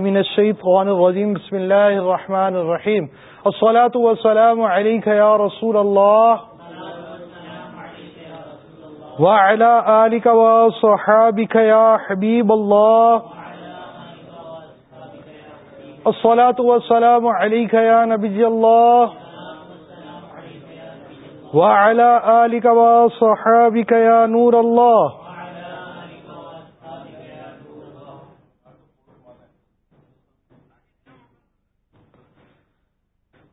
من الشيطان الرجيم. بسم الله الرحمن الرحيم. الصلاة والسلام عليك يا رسول الله. وعلى آلك وصحابك يا حبيب الله. الصلاة والسلام عليك يا نبي الله. وعلى آلك وصحابك يا نور الله.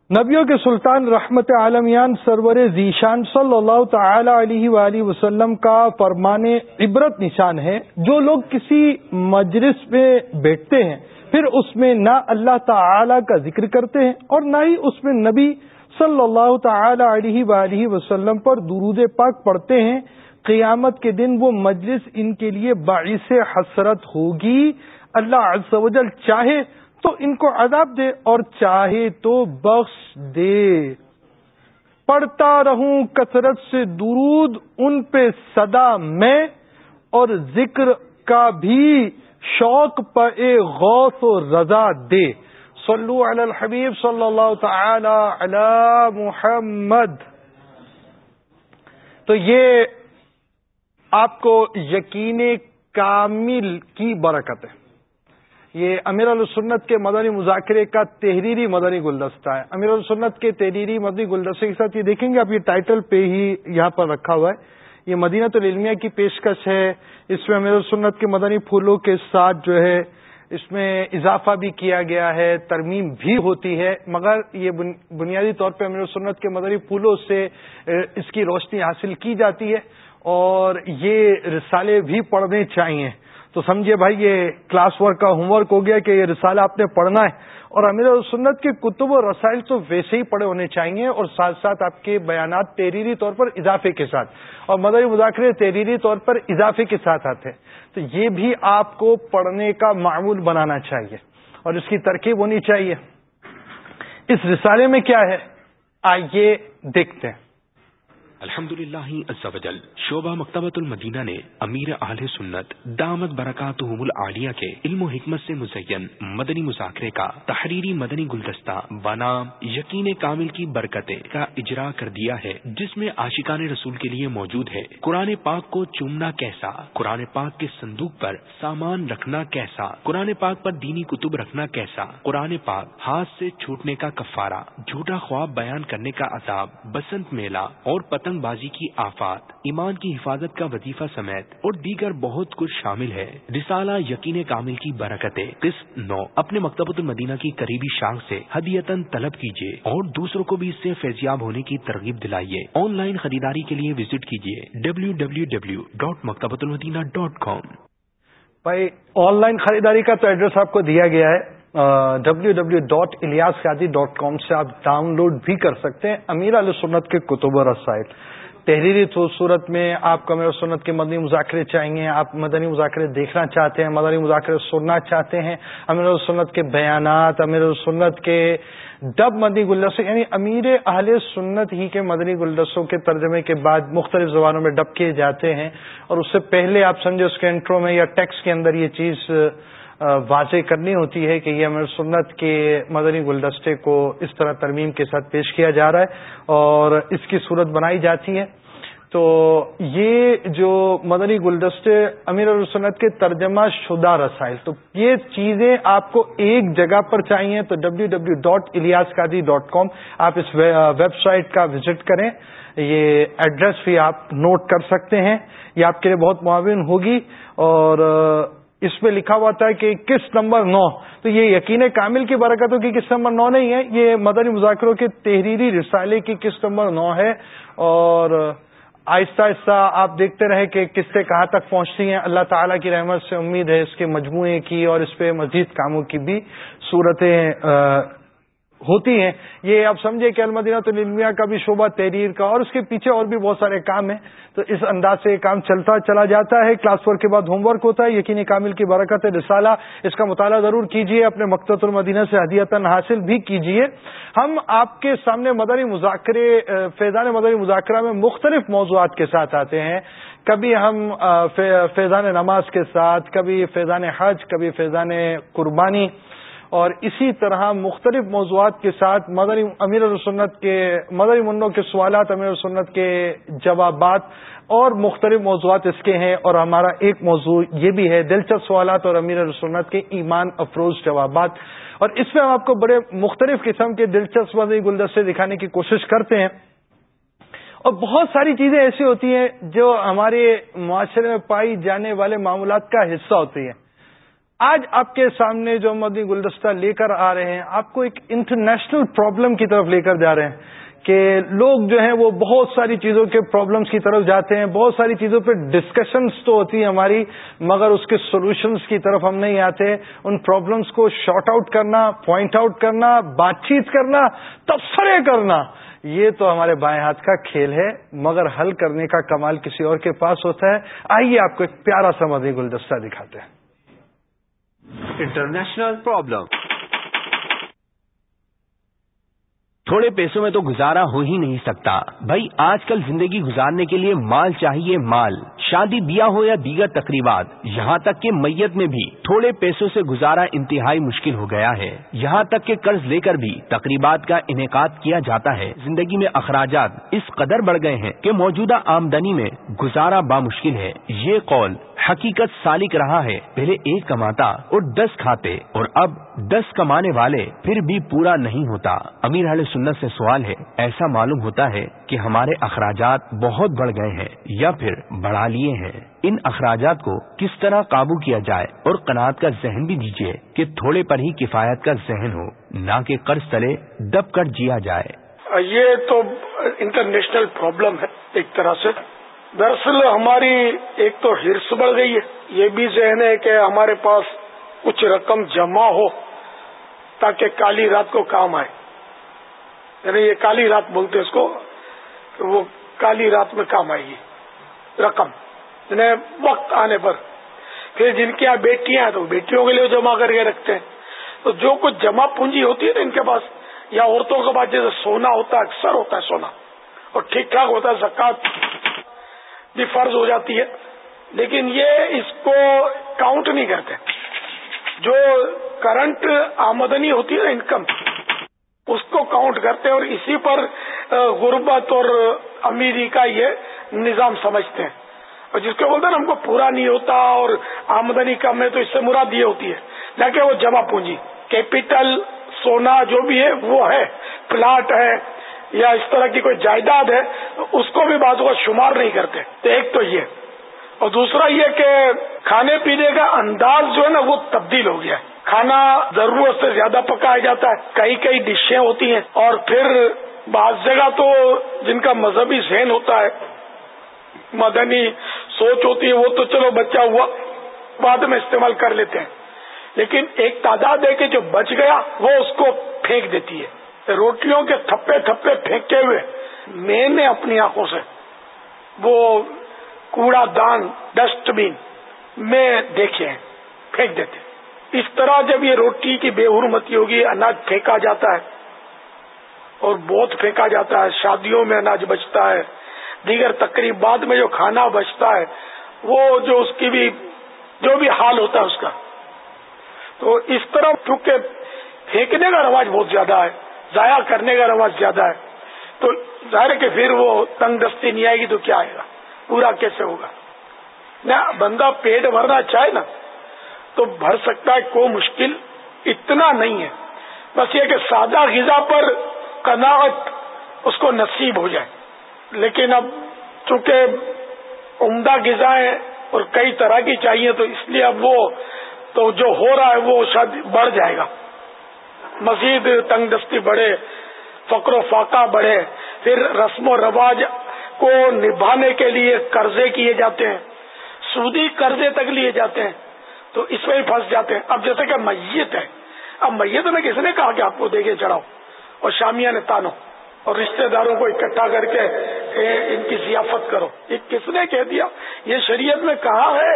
نبیوں کے سلطان رحمت عالمیان سرور ذیشان صلی اللہ تعالی علیہ وآلہ وسلم کا فرمان عبرت نشان ہے۔ جو لوگ کسی مجلس میں بیٹھتے ہیں، پھر اس میں نہ اللہ تعالی کا ذکر کرتے ہیں اور نہ ہی اس میں نبی صلی اللہ تعالی علیہ وآلہ وسلم پر درود پاک پڑھتے ہیں۔ قیامت کے دن وہ مجلس ان کے لیے باعث حسرت ہوگی۔ اللہ عز و جل چاہے تو ان کو عذاب دے اور چاہے تو بخش دے۔ پڑھتا رہوں کثرت سے درود، ان پہ صدا میں۔ اور ذکر کا بھی شوق پہ غوث و رضا دے۔ صلو علی الحبیب صلی اللہ تعالی علی محمد۔ تو یہ آپ کو یقین کامل کی برکت ہے۔ یہ امیر السنت کے مدنی مذاکرے کا تحریری مدنی گلدستہ ہے۔ امیر السنت کے تحریری مدنی گلدستے کے ساتھ یہ دیکھیں گے آپ، یہ ٹائٹل پہ ہی یہاں پر رکھا ہوا ہے۔ یہ مدینہ العلمیہ کی پیشکش ہے۔ اس میں امیر السنت کے مدنی پھولوں کے ساتھ جو ہے اس میں اضافہ بھی کیا گیا ہے، ترمیم بھی ہوتی ہے۔ مگر یہ بنیادی طور پہ امیر السنت کے مدنی پھولوں سے اس کی روشنی حاصل کی جاتی ہے اور یہ رسالے بھی پڑھنے چاہیے تو سمجھیے بھائی، یہ کلاس ورک کا ہوم ورک ہو گیا کہ یہ رسالہ آپ نے پڑھنا ہے۔ اور امیر سنت کے کتب و رسائل تو ویسے ہی پڑے ہونے چاہیے اور ساتھ ساتھ آپ کے بیانات تحریری طور پر اضافے کے ساتھ۔ اور مدری مذاکرے تحریری طور پر اضافے کے ساتھ آتے ہیں۔ تو یہ بھی آپ کو پڑھنے کا معمول بنانا چاہیے اور اس کی ترکیب ہونی چاہیے۔ اس رسالے میں کیا ہے؟ آئیے دیکھتے ہیں۔ الحمد للہ شعبہ مکتبۃ المدینہ نے امیر اہل سنت دامت برکات العالیہ کے علم و حکمت سے مزین مدنی مذاکرے کا تحریری مدنی گلدستہ بنام یقین کامل کی برکتیں کا اجرا کر دیا ہے، جس میں عاشقان رسول کے لیے موجود ہے۔ قرآن پاک کو چومنا کیسا؟ قرآن پاک کے صندوق پر سامان رکھنا کیسا؟ قرآن پاک پر دینی کتب رکھنا کیسا؟ قرآن پاک ہاتھ سے چھوٹنے کا کفارہ، جھوٹا خواب بیان کرنے کا عذاب، بسنت میلہ اور پتنگ بازی کی آفات، ایمان کی حفاظت کا وظیفہ سمیت اور دیگر بہت کچھ شامل ہے۔ رسالہ یقین کامل کی برکتیں۔ قسط نو۔ اپنے مکتبۃ المدینہ کی قریبی شاخ سے ہدیتن طلب کیجیے اور دوسروں کو بھی اس سے فیضیاب ہونے کی ترغیب دلائیے۔ آن لائن خریداری کے لیے وزٹ کیجیے W W W dot Maktabatul Madinah dot com بھائی، آن لائن خریداری کا تو ایڈریس آپ کو دیا گیا ہے۔ W W dot Ilyas Qadri dot com سے آپ ڈاؤن لوڈ بھی کر سکتے ہیں امیر علیہ سنت کے کتب و رسائل۔ تحریری صورت میں آپ کو امیر سنت کے مدنی مذاکرے چاہیے آپ مدنی مذاکرے دیکھنا چاہتے ہیں، مدنی مذاکرے سننا چاہتے ہیں، امیر سنت کے بیانات، امیر سنت کے ڈب مدنی گلدستوں یعنی امیر اہل سنت ہی کے مدنی گلدستوں کے ترجمے کے بعد مختلف زبانوں میں ڈب کیے جاتے ہیں۔ اور اس سے پہلے آپ سمجھے اس کے انٹرو میں یا ٹیکس کے اندر یہ چیز واضح کرنی ہوتی ہے کہ یہ امر سنت کے مدنی گلدستے کو اس طرح ترمیم کے ساتھ پیش کیا جا رہا ہے اور اس کی صورت بنائی جاتی ہے۔ تو یہ جو مدنی گلدستے امیر السنت کے ترجمہ شدہ رسائل، تو یہ چیزیں آپ کو ایک جگہ پر چاہیے تو W W dot Ilyas Qadri dot com آپ اس ویب سائٹ کا وزٹ کریں۔ یہ ایڈریس بھی آپ نوٹ کر سکتے ہیں۔ یہ آپ کے لیے بہت معاون ہوگی اور اس پہ لکھا ہوا تھا کہ قسط نمبر نو۔ تو یہ یقین کامل کی برکتوں کی قسط نمبر نو نہیں ہے، یہ مدنی مذاکروں کے تحریری رسالے کی قسط نمبر نو ہے۔ اور آہستہ آہستہ آپ دیکھتے رہے کہ کس سے کہاں تک پہنچتی ہیں۔ اللہ تعالیٰ کی رحمت سے امید ہے اس کے مجموعے کی اور اس پہ مزید کاموں کی بھی صورتیں ہوتی ہیں۔ یہ آپ سمجھے کہ المدینہ تو نلمیا کا بھی شعبہ، تحریر کا اور اس کے پیچھے اور بھی بہت سارے کام ہیں۔ تو اس انداز سے یہ کام چلتا چلا جاتا ہے۔ کلاس فور کے بعد ہوم ورک ہوتا ہے۔ یقینی کامل کی برکت رسالہ اس کا مطالعہ ضرور کیجیے اپنے مقت المدینہ سے ہدیتن حاصل بھی کیجیے ہم آپ کے سامنے مدری مذاکرے فیضان مدری مذاکرہ میں مختلف موضوعات کے ساتھ آتے ہیں۔ کبھی ہم فیضان نماز کے ساتھ، کبھی فیضان حج، کبھی فیضان قربانی اور اسی طرح مختلف موضوعات کے ساتھ مدری امیر السنت کے مدری منوں کے سوالات امیر السنت کے جوابات اور مختلف موضوعات اس کے ہیں اور ہمارا ایک موضوع یہ بھی ہے دلچسپ سوالات اور امیر السنت کے ایمان افروز جوابات اور اس میں ہم آپ کو بڑے مختلف قسم کے دلچسپ مدری گلدستے دکھانے کی کوشش کرتے ہیں اور بہت ساری چیزیں ایسی ہوتی ہیں جو ہمارے معاشرے میں پائی جانے والے معاملات کا حصہ ہوتی ہیں۔ آج آپ کے سامنے جو مدنی گلدستہ لے کر آ رہے ہیں، آپ کو ایک انٹرنیشنل پرابلم کی طرف لے کر جا رہے ہیں کہ لوگ جو ہیں وہ بہت ساری چیزوں کے پرابلمس کی طرف جاتے ہیں، بہت ساری چیزوں پہ ڈسکشنز تو ہوتی ہیں ہماری، مگر اس کے سولوشنز کی طرف ہم نہیں آتے۔ ان پرابلمس کو شارٹ آؤٹ کرنا پوائنٹ آؤٹ کرنا، بات چیت کرنا، تبصرے کرنا، یہ تو ہمارے بائیں ہاتھ کا کھیل ہے۔ مگر حل کرنے کا کمال کسی اور کے پاس ہوتا ہے۔ آئیے آپ کو ایک پیارا سا مدنی گلدستہ دکھاتے ہیں۔ انٹرنیشنل پرابلم تھوڑے پیسوں میں تو گزارا ہو ہی نہیں سکتا۔ بھائی، آج کل زندگی گزارنے کے لیے مال چاہیے مال۔ شادی بیاہ ہو یا دیگر تقریبات، یہاں تک کہ میت میں بھی تھوڑے پیسوں سے گزارا انتہائی مشکل ہو گیا ہے۔ یہاں تک کہ قرض لے کر بھی تقریبات کا انعقاد کیا جاتا ہے۔ زندگی میں اخراجات اس قدر بڑھ گئے ہیں کہ موجودہ آمدنی میں گزارا بامشکل ہے۔ یہ قول حقیقت سالک رہا ہے۔ پہلے ایک کماتا اور دس کھاتے، اور اب دس کمانے والے پھر بھی پورا نہیں ہوتا۔ امیر علیہ سنت سے سوال ہے، ایسا معلوم ہوتا ہے کہ ہمارے اخراجات بہت بڑھ گئے ہیں یا پھر بڑھا لیے ہیں؟ ان اخراجات کو کس طرح قابو کیا جائے؟ اور قناعت کا ذہن بھی دیجیے کہ تھوڑے پر ہی کفایت کا ذہن ہو، نہ کہ قرض تلے دب کر جیا جائے۔ یہ تو انٹرنیشنل پرابلم ہے ایک طرح سے۔ دراصل ہماری ایک تو ہرس بڑھ گئی ہے۔ یہ بھی ذہن ہے کہ ہمارے پاس کچھ رقم جمع ہو تاکہ کالی رات کو کام آئے۔ یعنی یہ کالی رات بولتے اس کو کہ وہ کالی رات میں کام آئے گی۔ رقم یعنی وقت آنے پر۔ پھر جن کی یہاں بیٹیاں ہیں تو بیٹیوں کے لیے جمع کر کے رکھتے ہیں۔ تو جو کچھ جمع پونجی ہوتی ہے نا ان کے پاس، یا عورتوں کے پاس، جیسے سونا ہوتا ہے، اکثر ہوتا ہے سونا۔ اور ٹھیک ٹھاک ہوتا ہے زکات بھی فرض ہو جاتی ہے، لیکن یہ اس کو کاؤنٹ نہیں کرتے۔ جو کرنٹ آمدنی ہوتی ہے نا انکم اس کو کاؤنٹ کرتے اور اسی پر غربت اور امیری کا یہ نظام سمجھتے ہیں۔ اور جس کو بولتے ہیں نا، ہم کو پورا نہیں ہوتا اور آمدنی کم ہے تو اس سے مراد یہ ہوتی ہے۔ نہ کہ وہ جمع پونجی کیپیٹل سونا جو بھی ہے، وہ ہے پلاٹ ہے یا اس طرح کی کوئی جائیداد ہے، اس کو بھی بعض کا شمار نہیں کرتے۔ تو ایک تو یہ۔ اور دوسرا یہ کہ کھانے پینے کا انداز جو ہے نا، وہ تبدیل ہو گیا۔ ہے کھانا ضرورت سے زیادہ پکایا جاتا ہے، کئی کئی ڈشیں ہوتی ہیں۔ اور پھر بعض جگہ تو جن کا مذہبی ذہن ہوتا ہے، مدنی سوچ ہوتی ہے، وہ تو چلو بچہ ہوا، بعد میں استعمال کر لیتے ہیں۔ لیکن ایک تعداد ہے کہ جو بچ گیا، وہ اس کو پھینک دیتی ہے۔ روٹیوں کے تھپے تھپے پھینکے ہوئے۔ میں نے اپنی آنکھوں سے وہ کوڑا دان، ڈسٹ بین میں دیکھے ہیں، پھینک دیتے اس طرح جب یہ روٹی کی بے حرمتی ہوگی، اناج پھینکا جاتا ہے اور بہت پھینکا جاتا ہے۔ شادیوں میں اناج بچتا ہے۔ دیگر تقریبات میں جو کھانا بچتا ہے، وہ جو اس کی بھی، جو بھی حال ہوتا ہے اس کا۔ تو اس طرح چونکہ پھینکنے کا رواج بہت زیادہ ہے۔ ضائع کرنے کا رواج زیادہ ہے۔ تو ظاہر ہے کہ پھر وہ تنگ دستی نہیں آئے گی تو کیا آئے گا؟ پورا کیسے ہوگا؟ نہ بندہ پیٹ بھرنا چاہے نا، تو بھر سکتا ہے، کوئی مشکل اتنا نہیں ہے۔ بس یہ کہ سادہ غذا پر کناعت اس کو نصیب ہو جائے۔ لیکن اب چونکہ عمدہ غذا ہے اور کئی طرح کی چاہیے، تو اس لیے اب وہ تو جو ہو رہا ہے، وہ شاید بڑھ جائے گا۔ مزید تنگ دستی بڑھے، فقر و فاقہ بڑھے، پھر رسم و رواج کو نبھانے کے لیے قرضے کیے جاتے ہیں، سودی قرضے تک لیے جاتے ہیں، تو اس میں ہی پھنس جاتے ہیں۔ اب جیسے کہ میت ہے، اب میت میں کس نے کہا کہ آپ کو دے کے چڑھاؤ؟ اور شامیہ نے تانو اور رشتہ داروں کو اکٹھا کر کے ان کی ضیافت کرو۔ یہ کس نے کہہ دیا؟ یہ شریعت میں کہا ہے،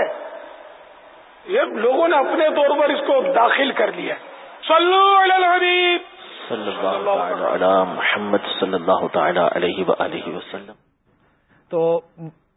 یہ لوگوں نے اپنے طور پر اس کو داخل کر لیا ہے۔ صلو علی الحبیب. صلی اللہ علی محمد صلی اللہ تعالی علیہ وآلہ وسلم. تو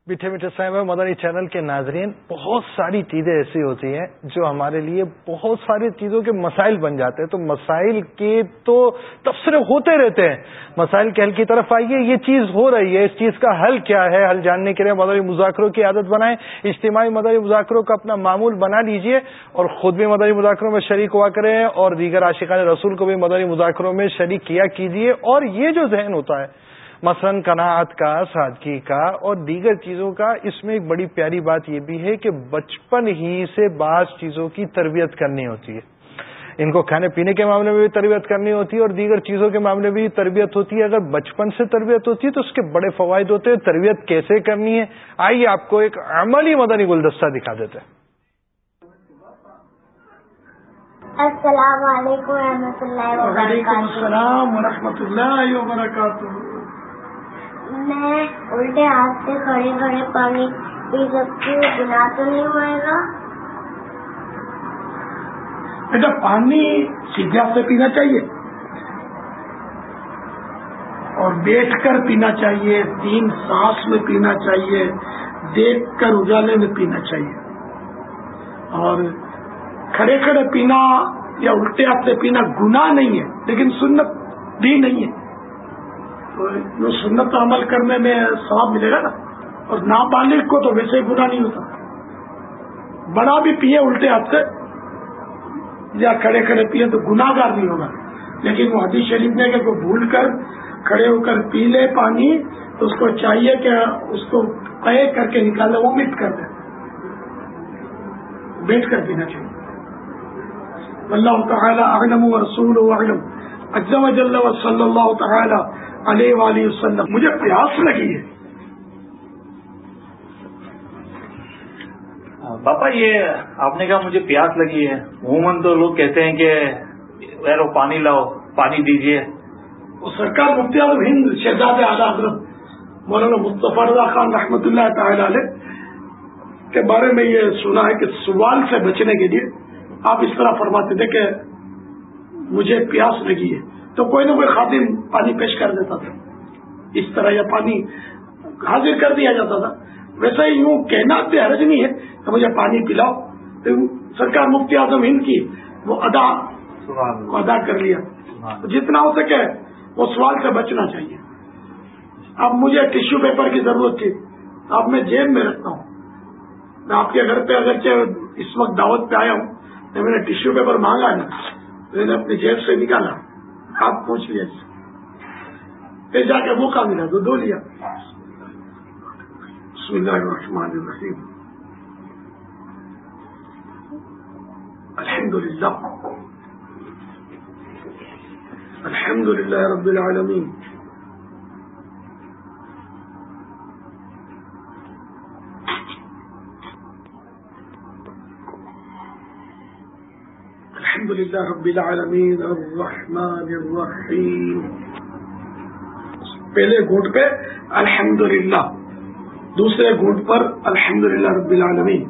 میٹھے میٹھے صاحب مدنی چینل کے ناظرین، بہت ساری چیزیں ایسی ہوتی ہیں جو ہمارے لیے بہت ساری چیزوں کے مسائل بن جاتے ہیں۔ تو مسائل کے تو تبصرے ہوتے رہتے ہیں۔ مسائل کے حل کی طرف آئیے، یہ چیز ہو رہی ہے۔ اس چیز کا حل کیا ہے؟ حل جاننے کے لیے مدنی مذاکروں کی عادت بنائیں۔ اجتماعی مدنی مذاکروں کا اپنا معمول بنا لیجیے اور خود بھی مدنی مذاکروں میں شریک ہوا کریں اور دیگر عاشقان رسول کو بھی مدنی مذاکروں میں شریک کیا کیجیے اور یہ جو ذہن ہوتا ہے مثلا کناعت کا سادگی کا اور دیگر چیزوں کا اس میں ایک بڑی پیاری بات یہ بھی ہے کہ بچپن ہی سے بعض چیزوں کی تربیت کرنی ہوتی ہے۔ ان کو کھانے پینے کے معاملے میں بھی تربیت کرنی ہوتی ہے اور دیگر چیزوں کے معاملے میں بھی تربیت ہوتی ہے۔ اگر بچپن سے تربیت ہوتی ہے تو اس کے بڑے فوائد ہوتے ہیں۔ تربیت کیسے کرنی ہے؟ آئیے آپ کو ایک عملی مدنی گلدستہ دکھا دیتے ہیں۔ السلام علیکم و رحمۃ اللہ وعلیکم السلام ورحمۃ اللہ وبرکاتہ۔ میں الٹے ہاتھ سے کھڑے کھڑے پانی پی سکتی ہوں بنا تو نہیں ہوئے گا؟ بیٹا، پانی سیدھے ہاتھ سے پینا چاہیے۔ اور بیٹھ کر پینا چاہیے، تین سانس میں پینا چاہیے، دیکھ کر اجالے میں پینا چاہیے۔ اور کھڑے کھڑے پینا یا الٹے ہاتھ سے پینا گناہ نہیں ہے، لیکن سنت بھی نہیں ہے۔ تو سنت عمل کرنے میں ثواب ملے گا نا، اور نابالغ کو تو ویسے ہی گناہ نہیں ہوتا۔ بڑا بھی پیے الٹے ہاتھ سے یا کھڑے کھڑے پیے تو گناہ گار نہیں ہوگا۔ لیکن وہ حدیث شریف نے کہ کوئی بھول کر کھڑے ہو کر پی لے پانی، تو اس کو چاہیے کہ اس کو پے کر کے نکالے وہ مٹ کر دے۔ بیٹھ کر پینا چاہیے۔ اللہ تعالیٰ اعلم و رسول و علم اجزم جل و صلی اللہ تعالی علیہ وآلہ وسلم۔ مجھے پیاس لگی ہے۔ باپا یہ آپ نے کہا مجھے پیاس لگی ہے۔ عموماً تو لوگ کہتے ہیں کہ پانی لاؤ پانی دیجیے سرکار مفتی اعظم ہند شہزاد اعلیٰ حضرت مولانا مصطفی رضا خان رحمۃ اللہ تعالی علیہ کے بارے میں یہ سنا ہے کہ سوال سے بچنے کے لیے آپ اس طرح فرماتے تھے کہ مجھے پیاس لگی ہے۔ تو کوئی نہ کوئی خادم پانی پیش کر دیتا تھا۔ اس طرح یہ پانی حاضر کر دیا جاتا تھا۔ ویسے ہی یوں کہنا حرج نہیں ہے کہ مجھے پانی پلاؤ۔ سرکار مفتی اعظم ہند کی وہ ادا ادا کر لیا۔ جتنا ہو سکے وہ سوال سے بچنا چاہیے۔ اب مجھے ٹشو پیپر کی ضرورت تھی۔ اب میں جیب میں رکھتا ہوں۔ میں آپ کے گھر پہ اگر اس وقت دعوت پہ آیا ہوں میں نے ٹشو پیپر مانگا نا میں نے اپنی جیب سے نکالا۔ آپ پوچھ لیا جی۔ پھر جا کے موقع ملا تو دو لیا۔ اللہ الرحمن الرحیم۔ الحمد للہ الحمد للہ رب العالمین۔ الحمد للہ رب العالمین الرحمن الرحیم پہلے گھونٹ پہ الحمد للہ دوسرے گھونٹ پر الحمد للہ رب العالمین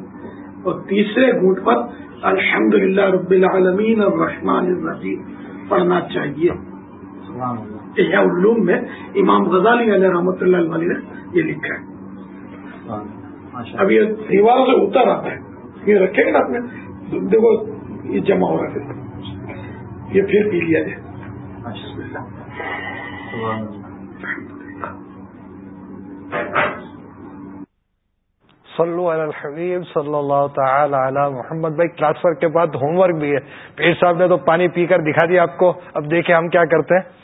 اور تیسرے گھونٹ پر الحمد للہ رب العالمین الرحمن الرحیم پڑھنا چاہیے۔ علوم میں امام غزالی علیہ رحمۃ اللہ علیہ نے یہ لکھا ہے۔ اب یہ دیواروں سے اتر آتا ہے۔ یہ رکھے گا نا اپنے۔ دیکھو یہ جمع ہو رہا ہے۔ یہ پھر پی لیا جائے۔ صلو علی الحبیب، صلی اللہ تعالی علی محمد۔ بھائی ٹرانسفر کے بعد ہوم ورک بھی ہے۔ پیر صاحب نے تو پانی پی کر دکھا دیا آپ کو۔ اب دیکھیں ہم کیا کرتے ہیں۔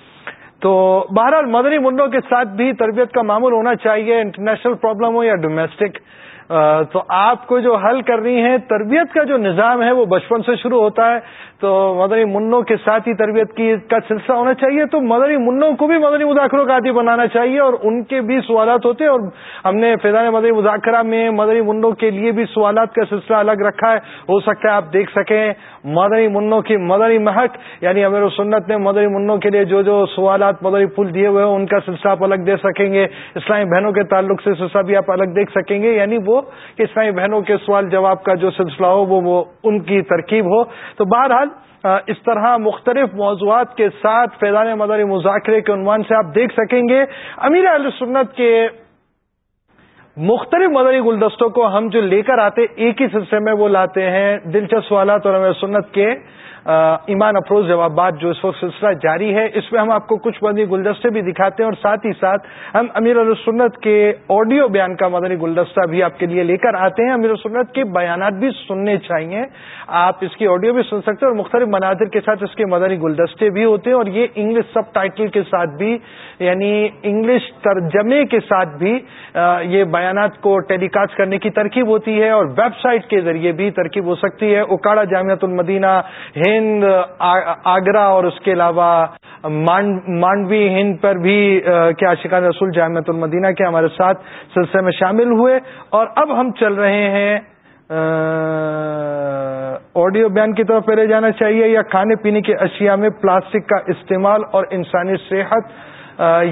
تو بہرحال مدنی منڈوں کے ساتھ بھی تربیت کا معمول ہونا چاہیے۔ انٹرنیشنل پرابلم ہو یا ڈومیسٹک تو آپ کو جو حل کرنی ہے، تربیت کا جو نظام ہے، وہ بچپن سے شروع ہوتا ہے۔ تو مدنی منوں کے ساتھ ہی تربیت کی کا سلسلہ ہونا چاہیے، تو مدنی منوں کو بھی مدنی مذاکروں کا عادی بنانا چاہیے اور ان کے بھی سوالات ہوتے ہیں اور ہم نے فیضان مدنی مذاکرہ میں مدنی منوں کے لیے بھی سوالات کا سلسلہ الگ رکھا ہے۔ ہو سکتا ہے آپ دیکھ سکیں مدنی منوں کی مدنی مہک یعنی امیر سنت نے مدنی منوں کے لیے جو جو سوالات مدنی پھول دیے ہوئے ہیں، ان کا سلسلہ آپ الگ دے سکیں گے۔ اسلامی بہنوں کے تعلق سے سلسلہ بھی آپ الگ دیکھ سکیں گے۔ یعنی وہ کہ اسلامی بہنوں کے سوال جواب کا جو سلسلہ ہو وہ ان کی ترکیب ہو۔ تو بہرحال اس طرح مختلف موضوعات کے ساتھ فیضان مداری مذاکرے کے عنوان سے آپ دیکھ سکیں گے۔ امیر اہل سنت کے مختلف مدری گلدستوں کو ہم جو لے کر آتے، ایک ہی سلسلے میں وہ لاتے ہیں۔ دلچسپ سوالات اور امیر سنت کے ایمان افروز جوابات جو اس وقت سلسلہ جاری ہے، اس میں ہم آپ کو کچھ مدنی گلدستے بھی دکھاتے ہیں اور ساتھ ہی ساتھ ہم امیر السنت کے آڈیو بیان کا مدنی گلدستہ بھی آپ کے لیے لے کر آتے ہیں۔ امیر السنت کے بیانات بھی سننے چاہیے۔ آپ اس کی آڈیو بھی سن سکتے ہیں اور مختلف مناظر کے ساتھ اس کے مدنی گلدستے بھی ہوتے ہیں اور یہ انگلش سب ٹائٹل کے ساتھ بھی یعنی انگلش ترجمے کے ساتھ بھی یہ بیانات کو ٹیلی کاسٹ کرنے کی ترکیب ہوتی ہے اور ویب سائٹ کے ذریعے بھی ترکیب ہو سکتی ہے۔ اکاڑا جامعت المدینہ ہند آگرہ اور اس کے علاوہ مانڈوی ہند پر بھی کیا شکان رسول جامعت المدینہ کے ہمارے ساتھ سلسلے میں شامل ہوئے اور اب ہم چل رہے ہیں آڈیو بیان کی طرف پہلے جانا چاہیے یا کھانے پینے کی اشیاء میں پلاسٹک کا استعمال اور انسانی صحت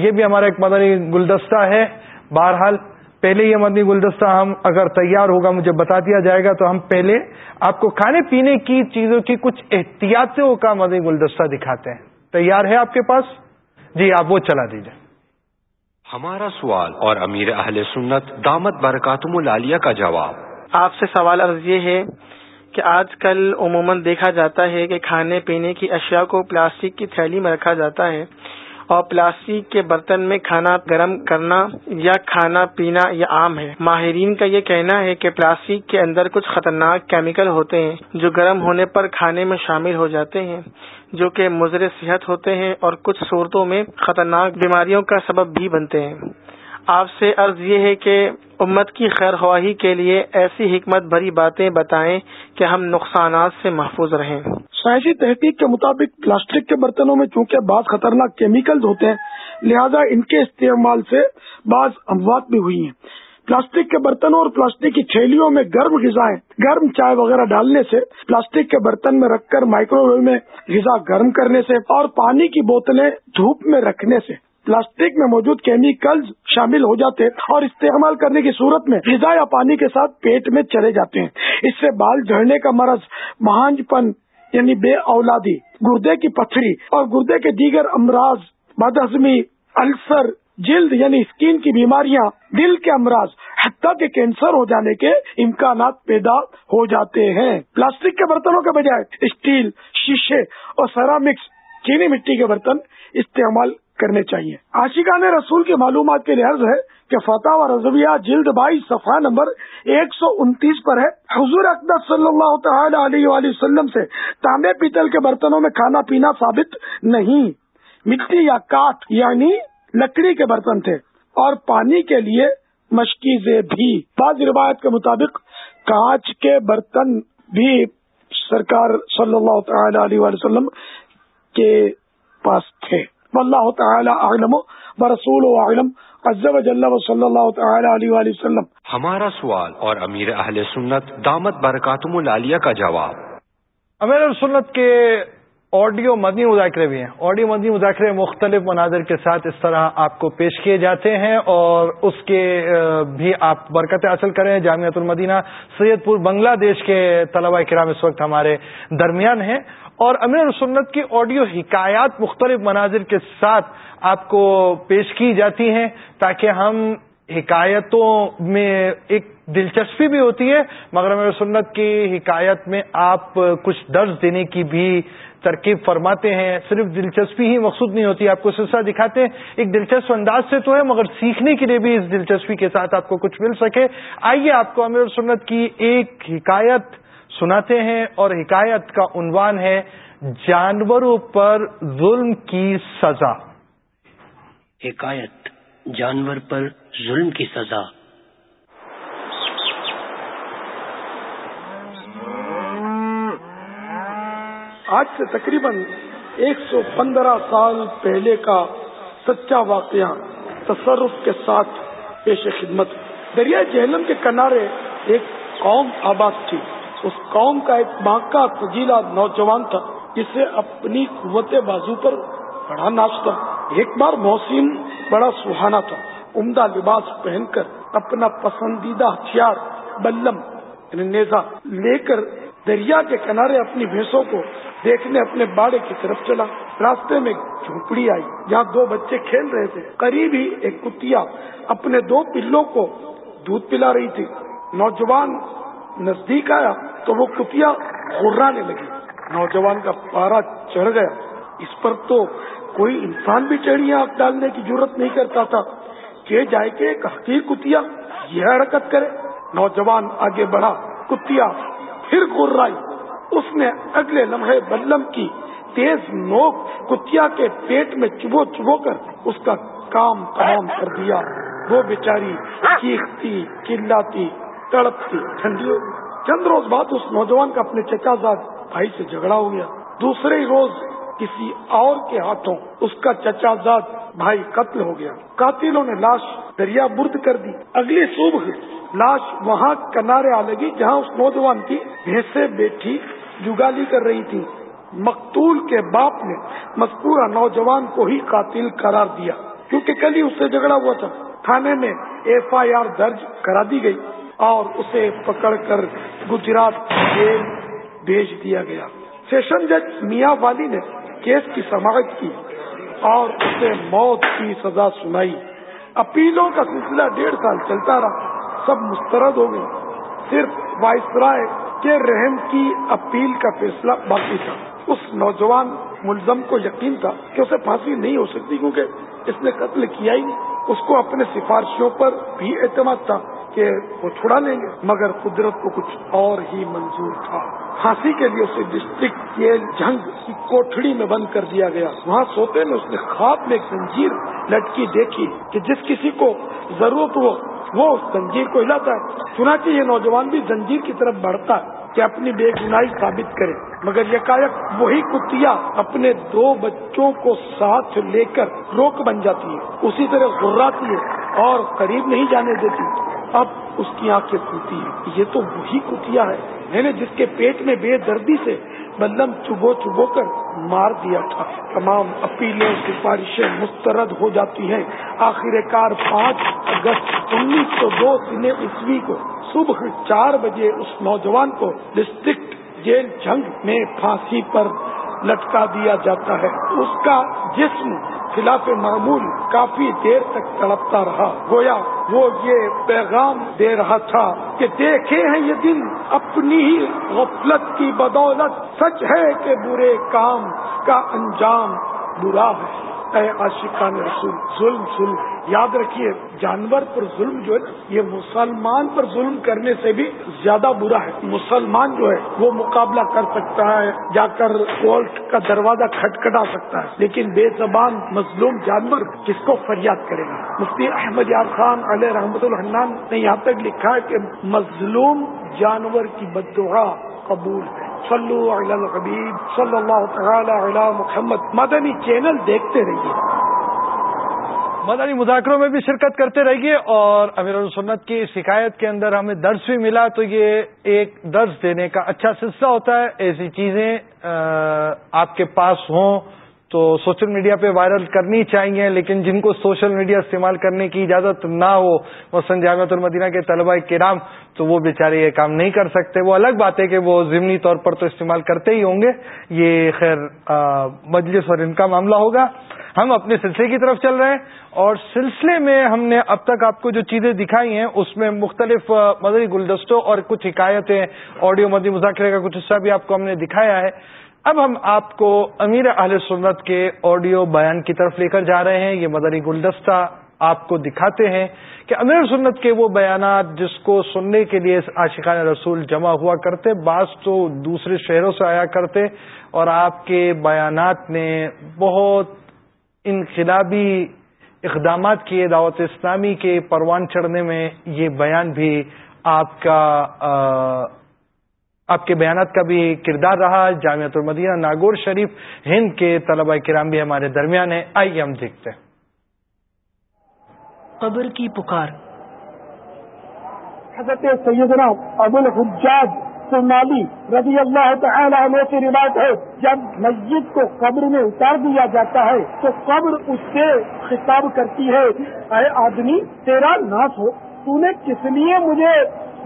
یہ بھی ہمارا ایک مدنی گلدستہ ہے۔ بہرحال پہلے یہ مدنی گلدستہ ہم اگر تیار ہوگا مجھے بتا دیا جائے گا تو ہم پہلے آپ کو کھانے پینے کی چیزوں کی کچھ احتیاطوں کا مدنی گلدستہ دکھاتے ہیں۔ تیار ہے آپ کے پاس؟ جی آپ وہ چلا دیجیے ہمارا سوال اور امیر اہل سنت دامت برکاتم العالیہ کا جواب۔ آپ سے سوال عرض یہ ہے کہ آج کل عموماً دیکھا جاتا ہے کہ کھانے پینے کی اشیاء کو پلاسٹک کی تھیلی میں رکھا جاتا ہے۔ اور پلاسٹک کے برتن میں کھانا گرم کرنا یا کھانا پینا یہ عام ہے۔ ماہرین کا یہ کہنا ہے کہ پلاسٹک کے اندر کچھ خطرناک کیمیکل ہوتے ہیں جو گرم ہونے پر کھانے میں شامل ہو جاتے ہیں، جو کہ مضر صحت ہوتے ہیں اور کچھ صورتوں میں خطرناک بیماریوں کا سبب بھی بنتے ہیں۔ آپ سے عرض یہ ہے کہ امت کی خیر خواہی کے لیے ایسی حکمت بھری باتیں بتائیں کہ ہم نقصانات سے محفوظ رہیں۔ سائنسی تحقیق کے مطابق پلاسٹک کے برتنوں میں چونکہ بعض خطرناک کیمیکل ہوتے ہیں، لہذا ان کے استعمال سے بعض اموات بھی ہوئی ہیں۔ پلاسٹک کے برتنوں اور پلاسٹک کی تھیلیوں میں گرم غذائیں گرم چائے وغیرہ ڈالنے سے، پلاسٹک کے برتن میں رکھ کر مائکرو ویو میں غذا گرم کرنے سے اور پانی کی بوتلیں دھوپ میں رکھنے سے۔ پلاسٹک میں موجود کیمیکلز شامل ہو جاتے اور استعمال کرنے کی صورت میں غذا یا پانی کے ساتھ پیٹ میں چلے جاتے ہیں۔ اس سے بال جھڑنے کا مرض مہانج پن یعنی بے اولادی، گردے کی پتھری اور گردے کے دیگر امراض، بدہضمی، السر، جلد یعنی اسکین کی بیماریاں، دل کے امراض، حتیٰ کے کینسر ہو جانے کے امکانات پیدا ہو جاتے ہیں۔ پلاسٹک کے برتنوں کے بجائے اسٹیل، شیشے اور سیرامکس، چینی مٹی کے برتن استعمال کرنے چاہیے۔ عاشقان رسول کی معلومات کے لیے عرض ہے کہ فتح و رضویہ جلد بائیس صفحہ نمبر ایک سو انتیس پر ہے۔ حضور اقدر صلی اللہ تعالی علیہ وآلہ وسلم سے تانبے پیتل کے برتنوں میں کھانا پینا ثابت نہیں۔ مٹی یا کاٹ یعنی لکڑی کے برتن تھے۔ اور پانی کے لیے مشکیزیں بھی۔ بعض روایت کے مطابق کانچ کے برتن بھی سرکار صلی اللہ تعالی علیہ وسلم کے پاس تھے۔ واللہ تعالی اعلم برسول اعلم عز و جل و صلی اللہ تعالی علیہ وآلہ وسلم. ہمارا سوال اور امیر اہل سنت دامت برکاتم العالیہ کا جواب۔ امیر سنت کے آڈیو مدنی مذاکرے بھی ہیں۔ آڈیو مدنی مذاکرے مختلف مناظر کے ساتھ اس طرح آپ کو پیش کیے جاتے ہیں اور اس کے بھی آپ برکت حاصل کریں۔ جامعت المدینہ سید پور بنگلہ دیش کے طلبہ کرام اس وقت ہمارے درمیان ہیں۔ اور امیر سنت کی آڈیو حکایات مختلف مناظر کے ساتھ آپ کو پیش کی جاتی ہیں تاکہ ہم حکایتوں میں ایک دلچسپی بھی ہوتی ہے، مگر امیر سنت کی حکایت میں آپ کچھ درج دینے کی بھی ترکیب فرماتے ہیں، صرف دلچسپی ہی مقصود نہیں ہوتی، آپ کو سلسلہ دکھاتے ہیں۔ ایک دلچسپ انداز سے تو ہے، مگر سیکھنے کے لیے بھی اس دلچسپی کے ساتھ آپ کو کچھ مل سکے۔ آئیے آپ کو امیر سنت کی ایک حکایت سناتے ہیں، اور حکایت کا عنوان ہے، جانوروں پر ظلم کی سزا۔ حکایت، جانور پر ظلم کی سزا۔ آج سے تقریباً ایک سو پندرہ سال پہلے کا سچا واقعہ تصرف کے ساتھ پیش خدمت۔ دریا جہلم کے کنارے ایک قوم آباد تھی۔ اس قوم کا ایک ماں تجیلا نوجوان تھا۔ جسے اپنی قوت بازو پر بڑا ناچ تھا۔ ایک بار موسم بڑا سہانا تھا۔ عمدہ لباس پہن کر اپنا پسندیدہ ہتھیار، بلم یعنی نیزا لے کر دریا کے کنارے اپنی بھینسوں کو دیکھنے اپنے باڑے کی طرف چلا۔ راستے میں جھونپڑی آئی، جہاں دو بچے کھیل رہے تھے۔ قریب ہی ایک کتیا اپنے دو پلوں کو دودھ پلا رہی تھی۔ نوجوان نزدیک آیا تو وہ کتیا گھرانے لگی۔ نوجوان کا پارا چڑھ گیا۔ اس پر تو کوئی انسان بھی چڑھیا آگ ڈالنے کی ضرورت نہیں کرتا تھا۔ کہ جائے کہ ایک حقیر کتیا یہ حرکت کرے۔ نوجوان آگے بڑھا، کتیا پھر گرائی اس نے اگلے لمحے بلم کی، تیز نوک کتیا کے پیٹ میں چبو چبو کر اس کا کام تمام کر دیا۔ وہ بیچاری چیختی، چلاتی، تڑپتی ٹھنڈی ہو چند روز بعد اس نوجوان کا اپنے چچا زاد بھائی سے جھگڑا ہو گیا۔ دوسرے روز کسی اور کے ہاتھوں اس کا چچا زاد بھائی قتل ہو گیا۔ قاتلوں نے لاش دریا برد کر دی۔ اگلی صبح لاش وہاں کنارے آ لگی جہاں اس نوجوان کی بھینسے بیٹھی۔ جگالی کر رہی تھی۔ مقتول کے باپ نے مذکورہ نوجوان کو ہی قاتل قرار دیا۔ کیونکہ کل ہی اس سے جھگڑا ہوا تھا۔ تھانے میں ایف آئی آر درج کرا دی گئی اور اسے پکڑ کر گجرات جیل بھیج دیا گیا۔ سیشن جج میاں والی نے کیس کی سماعت کی اور اسے موت کی سزا سنائی۔ اپیلوں کا سلسلہ ڈیڑھ سال چلتا رہا۔ سب مسترد ہو گئے۔ صرف وائس کے رحم کی اپیل کا فیصلہ باقی تھا۔ اس نوجوان ملزم کو یقین تھا کہ اسے پھانسی نہیں ہو سکتی کیونکہ اس نے قتل کیا ہی۔ نہیں اس کو اپنے سفارشوں پر بھی اعتماد تھا کہ وہ چھڑا لیں گے۔ مگر قدرت کو کچھ اور ہی منظور تھا۔ پھانسی کے لیے اسے ڈسٹرکٹ جیل جنگ کی کوٹڑی میں بند کر دیا گیا۔ وہاں سوتے میں اس نے خواب میں ایک زنجیر لٹکی دیکھی کہ جس کسی کو ضرورت ہو وہ زنجیر کو ہلاتا ہے۔ چنانچہ یہ نوجوان بھی زنجیر کی طرف بڑھتا ہے کہ اپنی بے گنائی ثابت کرے۔ مگر یکایک وہی کتیا اپنے دو بچوں کو ساتھ لے کر روک بن جاتی ہے اسی طرح غراتی ہے اور قریب نہیں جانے دیتی۔ اب اس کی آنکھیں کھلتی ہیں۔ یہ تو وہی کتیا ہے میں نے جس کے پیٹ میں بے دردی سے مطلب بلم چبو چبو کر مار دیا تھا۔ تمام اپیلیں، سفارشیں مسترد ہو جاتی ہیں۔ آخر کار پانچ اگست انیس سو دو سنے عیسوی کو صبح چار بجے اس نوجوان کو ڈسٹرکٹ جیل جنگ میں پھانسی پر لٹکا دیا جاتا ہے۔ اس کا جسم خلاف معمول کافی دیر تک تڑپتا رہا۔ گویا وہ یہ پیغام دے رہا تھا کہ دیکھے ہیں یہ دن، اپنی ہی غفلت کی بدولت سچ ہے کہ برے کام کا انجام برا ہے۔ اے عاشقان رسول، ظلم ظلم۔ یاد رکھیے، جانور پر ظلم جو ہے نا، یہ مسلمان پر ظلم کرنے سے بھی زیادہ برا ہے۔ مسلمان جو ہے، وہ مقابلہ کر سکتا ہے، جا کر کورٹ کا دروازہ کھٹکھٹا سکتا ہے۔ لیکن بے زبان مظلوم جانور کس کو فریاد کرے گا؟ مفتی احمد یار خان علیہ رحمت الحنان نے یہاں تک لکھا ہے کہ مظلوم جانور کی بدعا قبول ہے۔ صلو علی الحبیب صلی اللہ تعالی علی محمد۔ مدنی چینل دیکھتے رہیے۔ مدنی مذاکروں میں بھی شرکت کرتے رہیے اور امیر السنت کی شکایت کے اندر ہمیں درس بھی ملا، تو یہ ایک درس دینے کا اچھا سلسلہ ہوتا ہے۔ ایسی چیزیں آپ کے پاس ہوں۔ تو سوشل میڈیا پہ وائرل کرنی چاہیے، لیکن جن کو سوشل میڈیا استعمال کرنے کی اجازت نہ ہو مثلاً جامعۃ المدینہ کے طلبہ کرام، تو وہ بیچارے یہ کام نہیں کر سکتے۔ وہ الگ بات ہے کہ وہ ضمنی طور پر تو استعمال کرتے ہی ہوں گے۔ یہ خیر مجلس اور ان کا معاملہ ہوگا۔ ہم اپنے سلسلے کی طرف چل رہے ہیں اور سلسلے میں ہم نے اب تک آپ کو جو چیزیں دکھائی ہیں، اس میں مختلف مدری گلدستوں اور کچھ حکایتیں، آڈیو مدی مذاکرے کا کچھ حصہ بھی آپ کو ہم نے دکھایا ہے۔ اب ہم آپ کو امیر اہل سنت کے آڈیو بیان کی طرف لے کر جا رہے ہیں۔ یہ مدنی گلدستہ آپ کو دکھاتے ہیں کہ امیر سنت کے وہ بیانات جس کو سننے کے لیے عاشقان رسول جمع ہوا کرتے، بعض تو دوسرے شہروں سے آیا کرتے اور آپ کے بیانات نے بہت انقلابی اقدامات کیے۔ دعوت اسلامی کے پروان چڑھنے میں یہ بیان بھی آپ کا آپ کے بیانات کا بھی کردار رہا جامعۃ المدینہ ناگور شریف ہند کے طلبہ کرام بھی ہمارے درمیان ہیں۔ آئیے ہم دیکھتے ہیں۔ قبر کی پکار۔ حضرت سیدنا ابو الحجاج سمالی رضی اللہ تعالی عنہ کی روایت ہے جب مسجد کو قبر میں اتار دیا جاتا ہے تو قبر اس سے خطاب کرتی ہے اے آدمی تیرا ناس ہو تو نے کس لیے مجھے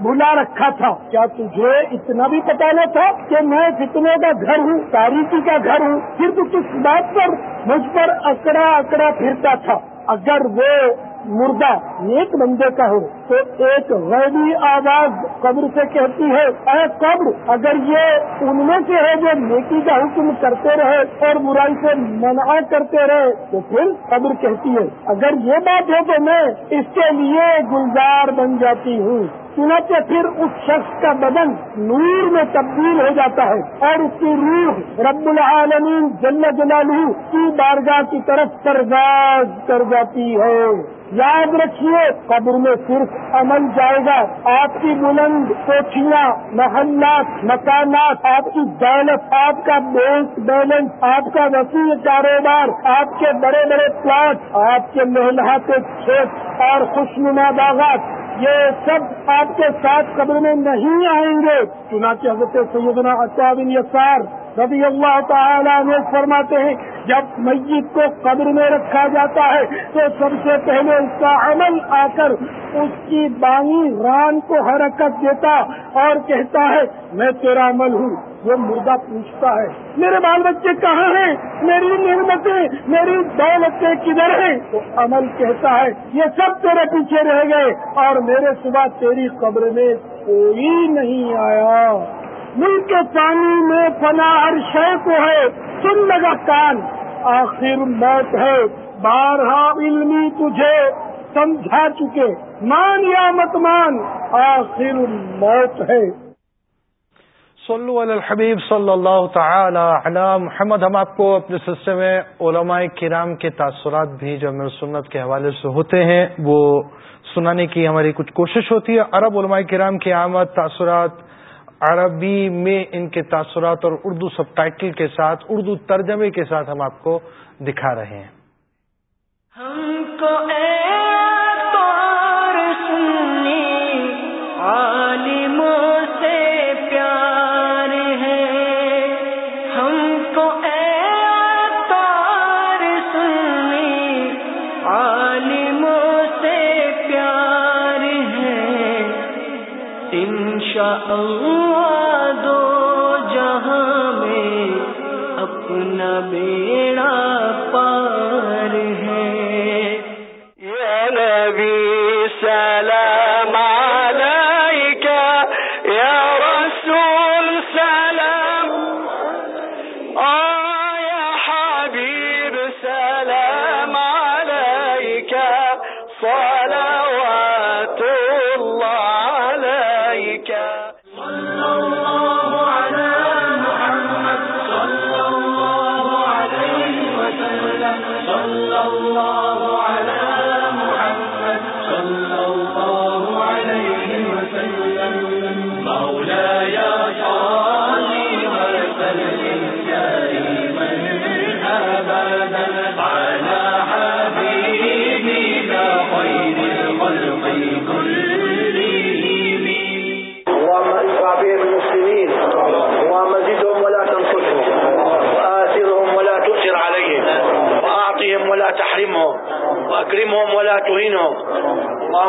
بلا رکھا تھا۔ کیا تجھے اتنا بھی پتا نہ تھا کہ میں فتنے کا گھر ہوں؟ تاریخی کا گھر ہوں؟ پھر تو کس بات پر مجھ پر اکڑا اکڑا پھرتا تھا۔ اگر وہ مردہ نیک بندے کا ہو تو ایک غیبی آواز قبر سے کہتی ہے، اے قبر، اگر یہ ان میں سے ہے جو نیکی کا حکم کرتے رہے اور برائی سے منع کرتے رہے، تو پھر قبر کہتی ہے، اگر یہ بات ہے تو میں اس کے لیے گلزار بن جاتی ہوں۔ چنانچہ پھر اس شخص کا بدن نور میں تبدیل ہو جاتا ہے اور اس کی روح رب العالمین جل جلالہ کی بارگاہ کی طرف پرواز کر جاتی ہے۔ یاد رکھیے، قبر میں صرف عمل جائے گا۔ آپ کی بلند کوٹیاں محلات، مکانات، آپ کی دولت، آپ کا بینک بیلنس، آپ کا وسیع کاروبار، آپ کے بڑے بڑے پلاٹ، آپ کے محلات کھیت اور خوشنما باغات، یہ سب آپ کے ساتھ قبر میں نہیں آئیں گے۔ چنانچہ حضرت سیدنا بن یسار رضی اللہ تعالیٰ نے فرماتے ہیں، جب میت کو قبر میں رکھا جاتا ہے، تو سب سے پہلے اس کا عمل آ کر اس کی بانی ران کو حرکت دیتا اور کہتا ہے، میں تیرا عمل ہوں، وہ مردہ پوچھتا ہے، میرے بال بچے کہاں ہیں؟ میری نعمتیں، میری دولتیں کدھر ہیں؟ تو عمل کہتا ہے، یہ سب تیرے پیچھے رہ گئے اور میرے صبح تیری قبر میں کوئی نہیں آیا۔ ملک کے پانی میں فنا ہر شے کو ہے سن لگا کان آخر موت ہے۔ بارہا علمی تجھے سمجھا چکے۔ مان یا مت مان، آخر موت ہے۔ صلو علی الحبیب صلی اللہ تعالی علی محمد۔ ہم آپ کو اپنے سلسلے میں علماء کرام کے تاثرات بھی جو امیر سنت کے حوالے سے ہوتے ہیں، وہ سنانے کی ہماری کچھ کوشش ہوتی ہے۔ عرب علماء کرام کی آمد تاثرات عربی میں ان کے تاثرات اور اردو سب ٹائٹل کے ساتھ، اردو ترجمے کے ساتھ ہم آپ کو دکھا رہے ہیں۔ ہم کو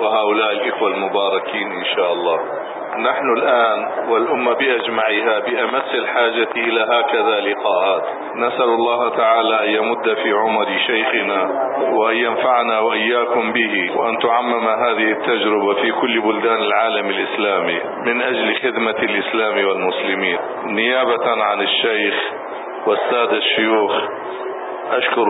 وهؤلاء الإخوة المباركين إن شاء الله. نحن الآن والأمة بأجمعها بأمس الحاجة إلى هكذا لقاءات. نسأل الله تعالى أن يمد في عمر شيخنا وأن ينفعنا وإياكم به وأن تعمم هذه التجربة في كل بلدان العالم الإسلامي من أجل خدمة الإسلام والمسلمين. نيابة عن الشيخ والسادة الشيوخ أشكر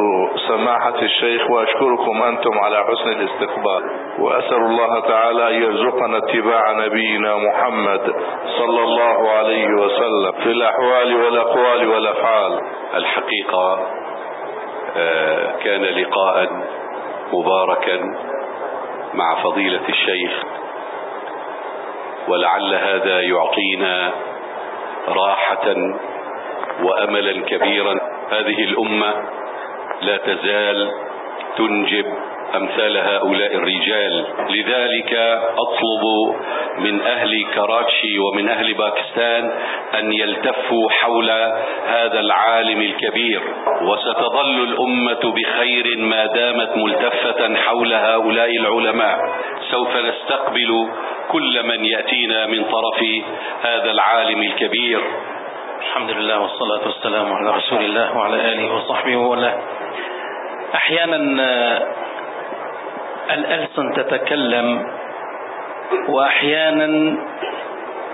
سماحة الشيخ وأشكركم أنتم على حسن الاستقبال. وأسأل الله تعالى أن يرزقنا اتباع نبينا محمد صلى الله عليه وسلم في الأحوال والأقوال والأفعال. الحقيقة كان لقاء مباركا مع فضيلة الشيخ، ولعل هذا يعطينا راحة وأملا كبيرا. هذه الأمة لا تزال تنجب أمثال هؤلاء الرجال. لذلك أطلب من أهل كراتشي ومن أهل باكستان أن يلتفوا حول هذا العالم الكبير. وستظل الأمة بخير ما دامت ملتفة حول هؤلاء العلماء. سوف نستقبل كل من يأتينا من طرف هذا العالم الكبير. الحمد لله والصلاة والسلام على رسول الله وعلى آله وصحبه وله أحيانا الألسن تتكلم، وأحيانا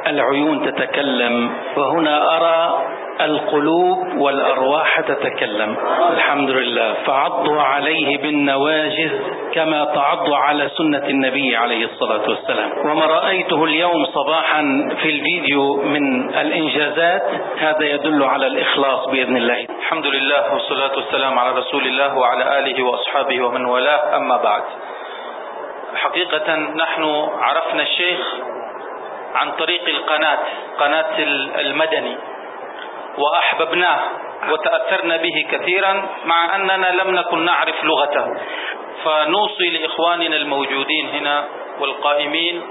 العيون تتكلم، وهنا أرى القلوب والأرواح تتكلم. الحمد لله فعضوا عليه بالنواجذ كما تعضوا على سنة النبي عليه الصلاة والسلام. وما رأيته اليوم صباحا في الفيديو من الإنجازات، هذا يدل على الإخلاص بإذن الله. الحمد لله والصلاة والسلام على رسول الله وعلى آله وأصحابه ومن والاه. أما بعد. حقيقة نحن عرفنا الشيخ عن طريق القناة، قناة المدني. وأحببناه وتأثرنا به كثيرا مع أننا لم نكن نعرف لغته. فنوصي لإخواننا الموجودين هنا والقائمين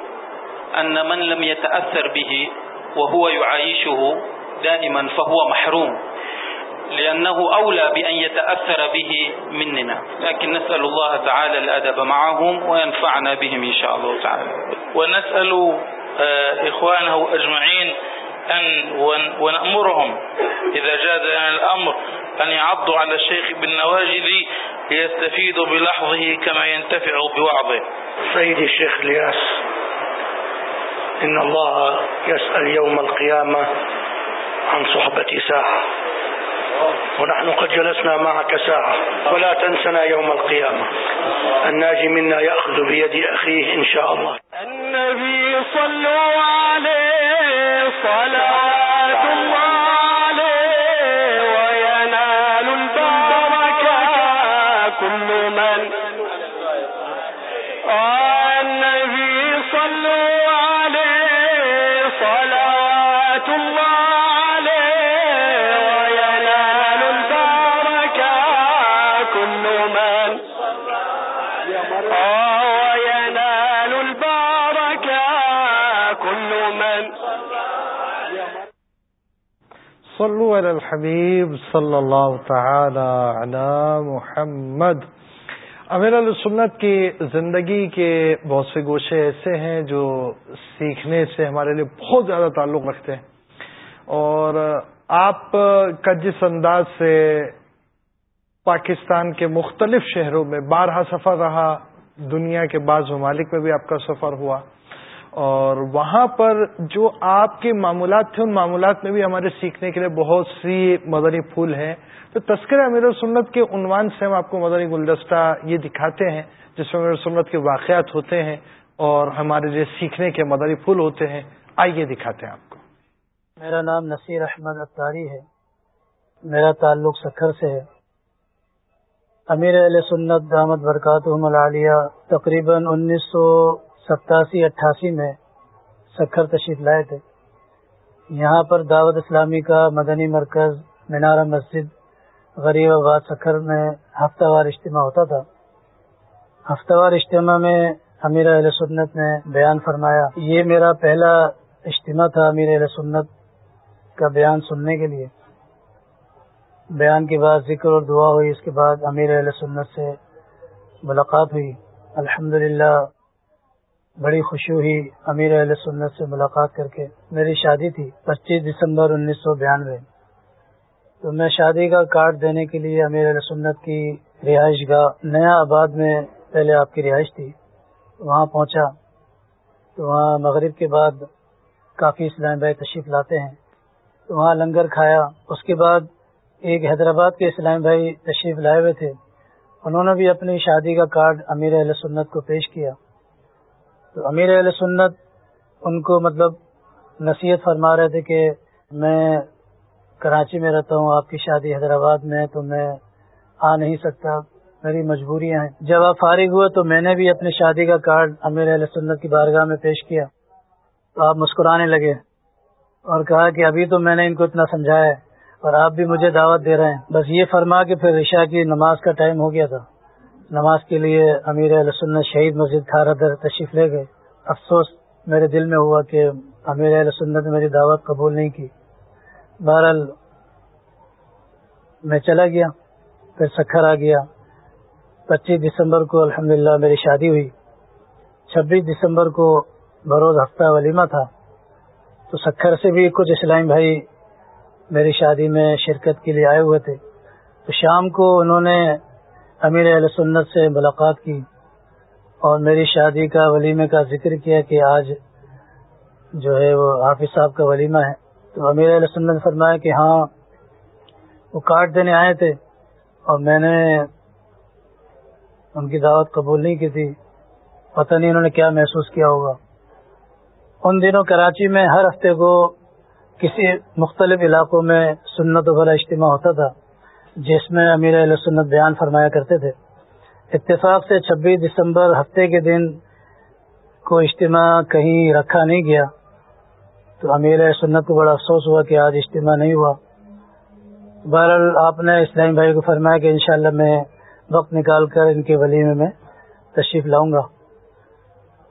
أن من لم يتأثر به وهو يعايشه دائما فهو محروم، لأنه أولى بأن يتأثر به مننا. لكن نسأل الله تعالى الأدب معهم وينفعنا بهم إن شاء الله تعالى. ونسأل إخوانه أجمعين أن ونأمرهم. إذا جاز لنا الأمر أن يعضوا على الشيخ بالنواجذ ليستفيدوا بلحظه كما ينتفع بوعظه. سيدي الشيخ الياس إن الله يسأل يوم القيامة عن صحبة ساعة. ونحن قد جلسنا معك ساعة. ولا تنسنا يوم القيامة. الناجي منا يأخذ بيد أخيه إن شاء الله. النبي صلوا عليه صلاة صلو علی الحبیب صلی اللہ تعالی علی محمد۔ امیر علیہ سنت کی زندگی کے بہت سے گوشے ایسے ہیں جو سیکھنے سے ہمارے لیے بہت زیادہ تعلق رکھتے ہیں۔ اور آپ کا جس انداز سے پاکستان کے مختلف شہروں میں بارہا سفر رہا، دنیا کے بعض ممالک میں بھی آپ کا سفر ہوا۔ اور وہاں پر جو آپ کے معمولات تھے، ان معمولات میں بھی ہمارے سیکھنے کے لیے بہت سی مدنی پھول ہیں۔ تو تذکر امیر سنت کے عنوان سے ہم آپ کو مدنی گلدستہ یہ دکھاتے ہیں، جس میں امیر سنت کے واقعات ہوتے ہیں اور ہمارے لیے سیکھنے کے مدنی پھول ہوتے ہیں۔ آئیے دکھاتے ہیں آپ کو۔ میرا نام نصیر احمد اتاری ہے۔ میرا تعلق سکھر سے ہے۔ امیر علیہ سنت دامت برکات العالیہ، تقریباً انیس سو ستاسی اٹھاسی میں سکھر تشریف لائے تھے۔ یہاں پر دعوت اسلامی کا مدنی مرکز مینارہ مسجد غریب آباد سکھر میں ہفتہ وار اجتماع ہوتا تھا۔ ہفتہ وار اجتماع میں امیر علیہ سنت نے بیان فرمایا، یہ میرا پہلا اجتماع تھا امیر علیہ سنت کا بیان سننے کے لیے۔ بیان کے بعد ذکر اور دعا ہوئی، اس کے بعد امیر علیہ سنت سے ملاقات ہوئی۔ الحمدللہ بڑی خوشی ہوئی امیر اہل سنت سے ملاقات کر کے۔ میری شادی تھی پچیس دسمبر انیس سو بیانوے۔ تو میں شادی کا کارڈ دینے کے لیے امیر علیہ سنت کی رہائش گاہ نیا آباد میں پہلے آپ کی رہائش تھی، وہاں پہنچا۔ تو وہاں مغرب کے بعد کافی اسلام بھائی تشریف لاتے ہیں۔ تو وہاں لنگر کھایا۔ اس کے بعد ایک حیدرآباد کے اسلام بھائی تشریف لائے ہوئے تھے۔ انہوں نے بھی اپنی شادی کا کارڈ امیر اہل سنت کو پیش کیا۔ تو امیر اہل سنت ان کو مطلب نصیحت فرما رہے تھے کہ میں کراچی میں رہتا ہوں، آپ کی شادی حیدرآباد میں تو میں آ نہیں سکتا، میری مجبوریاں ہیں۔ جب آپ فارغ ہوئے تو میں نے بھی اپنی شادی کا کارڈ امیر علیہ سنت کی بارگاہ میں پیش کیا۔ تو آپ مسکرانے لگے اور کہا کہ ابھی تو میں نے ان کو اتنا سمجھایا ہے اور آپ بھی مجھے دعوت دے رہے ہیں۔ بس یہ فرما کے پھر عشاء کی نماز کا ٹائم ہو گیا تھا۔ نماز کے لیے امیر علیہ سنت شہید مسجد کھارا در تشریف لے گئے۔ افسوس میرے دل میں ہوا کہ امیر علیہ سنت نے میری دعوت قبول نہیں کی۔ بہرحال میں چلا گیا، پھر سکھر آ گیا۔ پچیس دسمبر کو الحمدللہ میری شادی ہوئی۔ چھبیس دسمبر کو بروز ہفتہ ولیمہ تھا۔ تو سکھر سے بھی کچھ اسلام بھائی میری شادی میں شرکت کے لیے آئے ہوئے تھے۔ تو شام کو انہوں نے امیر اہل سنت سے ملاقات کی اور میری شادی کا ولیمے کا ذکر کیا کہ آج جو ہے وہ حافظ صاحب کا ولیمہ ہے۔ تو امیر علیہ سنت نے فرمایا کہ ہاں وہ کارڈ دینے آئے تھے اور میں نے ان کی دعوت قبول نہیں کی تھی۔ پتہ نہیں انہوں نے کیا محسوس کیا ہوگا۔ ان دنوں کراچی میں ہر ہفتے کو کسی مختلف علاقوں میں سنت و بھلا اجتماع ہوتا تھا۔ جس میں امیر علیہ سنت بیان فرمایا کرتے تھے۔ اتفاق سے چھبیس دسمبر ہفتے کے دن کو اجتماع کہیں رکھا نہیں گیا تو امیر علیہ سنت کو بڑا افسوس ہوا کہ آج اجتماع نہیں ہوا۔ بہرحال آپ نے اسلام بھائی کو فرمایا کہ انشاءاللہ میں وقت نکال کر ان کے ولیمے میں تشریف لاؤں گا۔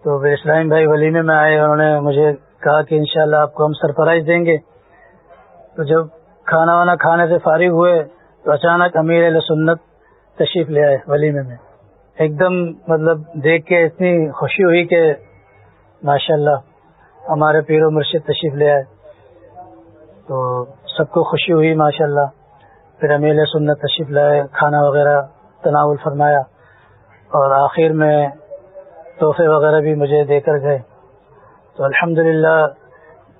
تو اسلام بھائی ولیمے میں آئے، انہوں نے مجھے کہا کہ انشاءاللہ شاء آپ کو ہم سرپرائز دیں گے۔ تو جب کھانا وانا کھانے سے فارغ ہوئے تو اچانک امیر علیہ سنت تشریف لے آئے ولیمے میں۔ ایک دم مطلب دیکھ کے اتنی خوشی ہوئی کہ ماشاء اللہ ہمارے پیر و مرشد تشریف لے آئے۔ تو سب کو خوشی ہوئی ماشاء اللہ پھر امیر سنت تشریف لائے، کھانا وغیرہ تناول فرمایا۔ اور آخر میں تحفے وغیرہ بھی مجھے دے کر گئے۔ تو الحمد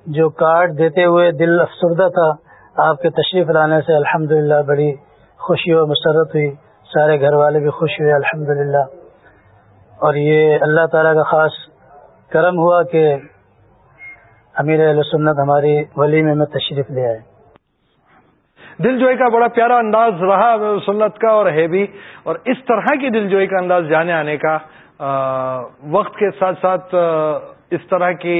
جو کارڈ دیتے ہوئے دل افسردہ تھا۔ آپ کے تشریف لانے سے الحمد بڑی خوشی و مسرت ہوئی۔ سارے گھر والے بھی خوش ہوئے الحمد اور یہ اللہ تعالیٰ کا خاص کرم ہوا کہ امیر علیہ سنت ہماری ولیمے میں تشریف لے آئے۔ دل جوئی کا بڑا پیارا انداز رہا سنت کا اور ہے بھی۔ اور اس طرح کی دل جوئی کا انداز جانے آنے کا وقت کے ساتھ ساتھ اس طرح کی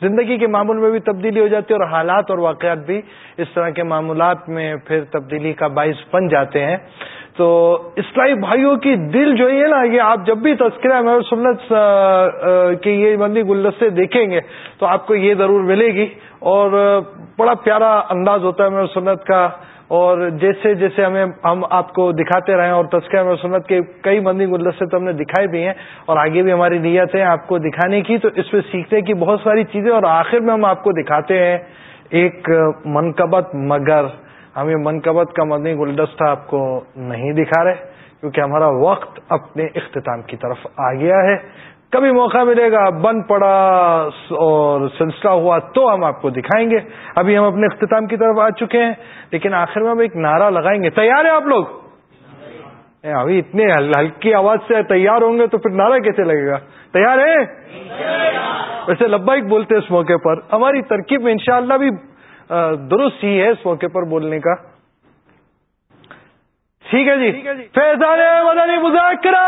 زندگی کے معمول میں بھی تبدیلی ہو جاتی ہے اور حالات اور واقعات بھی اس طرح کے معمولات میں پھر تبدیلی کا باعث بن جاتے ہیں۔ تو اسلائی بھائیوں کی دل جو ہے نا، یہ آپ جب بھی تذکرہ میں سنت کی یہ مندی گلدستے دیکھیں گے تو آپ کو یہ ضرور ملے گی۔ اور بڑا پیارا انداز ہوتا ہے میں سنت کا۔ اور جیسے جیسے ہمیں ہم آپ کو دکھاتے رہے اور تذکرہ میں سنت کے کئی بندی گلدستے تو ہم نے دکھائے بھی ہیں اور آگے بھی ہماری نیت ہے آپ کو دکھانے کی، تو اس پہ سیکھنے کی بہت ساری چیزیں اور آخر میں ہم آپ کو دکھاتے ہیں ایک منقبت مگر۔ ہم یہ منقبت کا مدنی گلدستہ آپ کو نہیں دکھا رہے کیونکہ ہمارا وقت اپنے اختتام کی طرف آ گیا ہے۔ کبھی موقع ملے گا بند پڑا اور سلسلہ ہوا تو ہم آپ کو دکھائیں گے۔ ابھی ہم اپنے اختتام کی طرف آ چکے ہیں لیکن آخر میں ہم ایک نعرہ لگائیں گے۔ تیار ہیں آپ لوگ؟ ابھی اتنے ہلکی آواز سے تیار ہوں گے تو پھر نعرہ کیسے لگے گا؟ تیار ہے ویسے لبائک بولتے اس موقع پر۔ ہماری ترکیب میں انشاءاللہ بھی درست ہی ہے اس موقع پر بولنے کا۔ ٹھیک ہے جی۔ فیضان مدنی مذاکرہ۔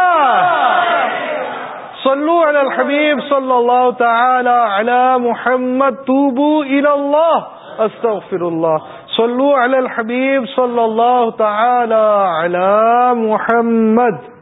صلو علی الحبیب صلی اللہ تعالی علی محمد توبو الی اللہ استغفر اللہ صلو علی الحبیب صلی اللہ تعالی علی محمد.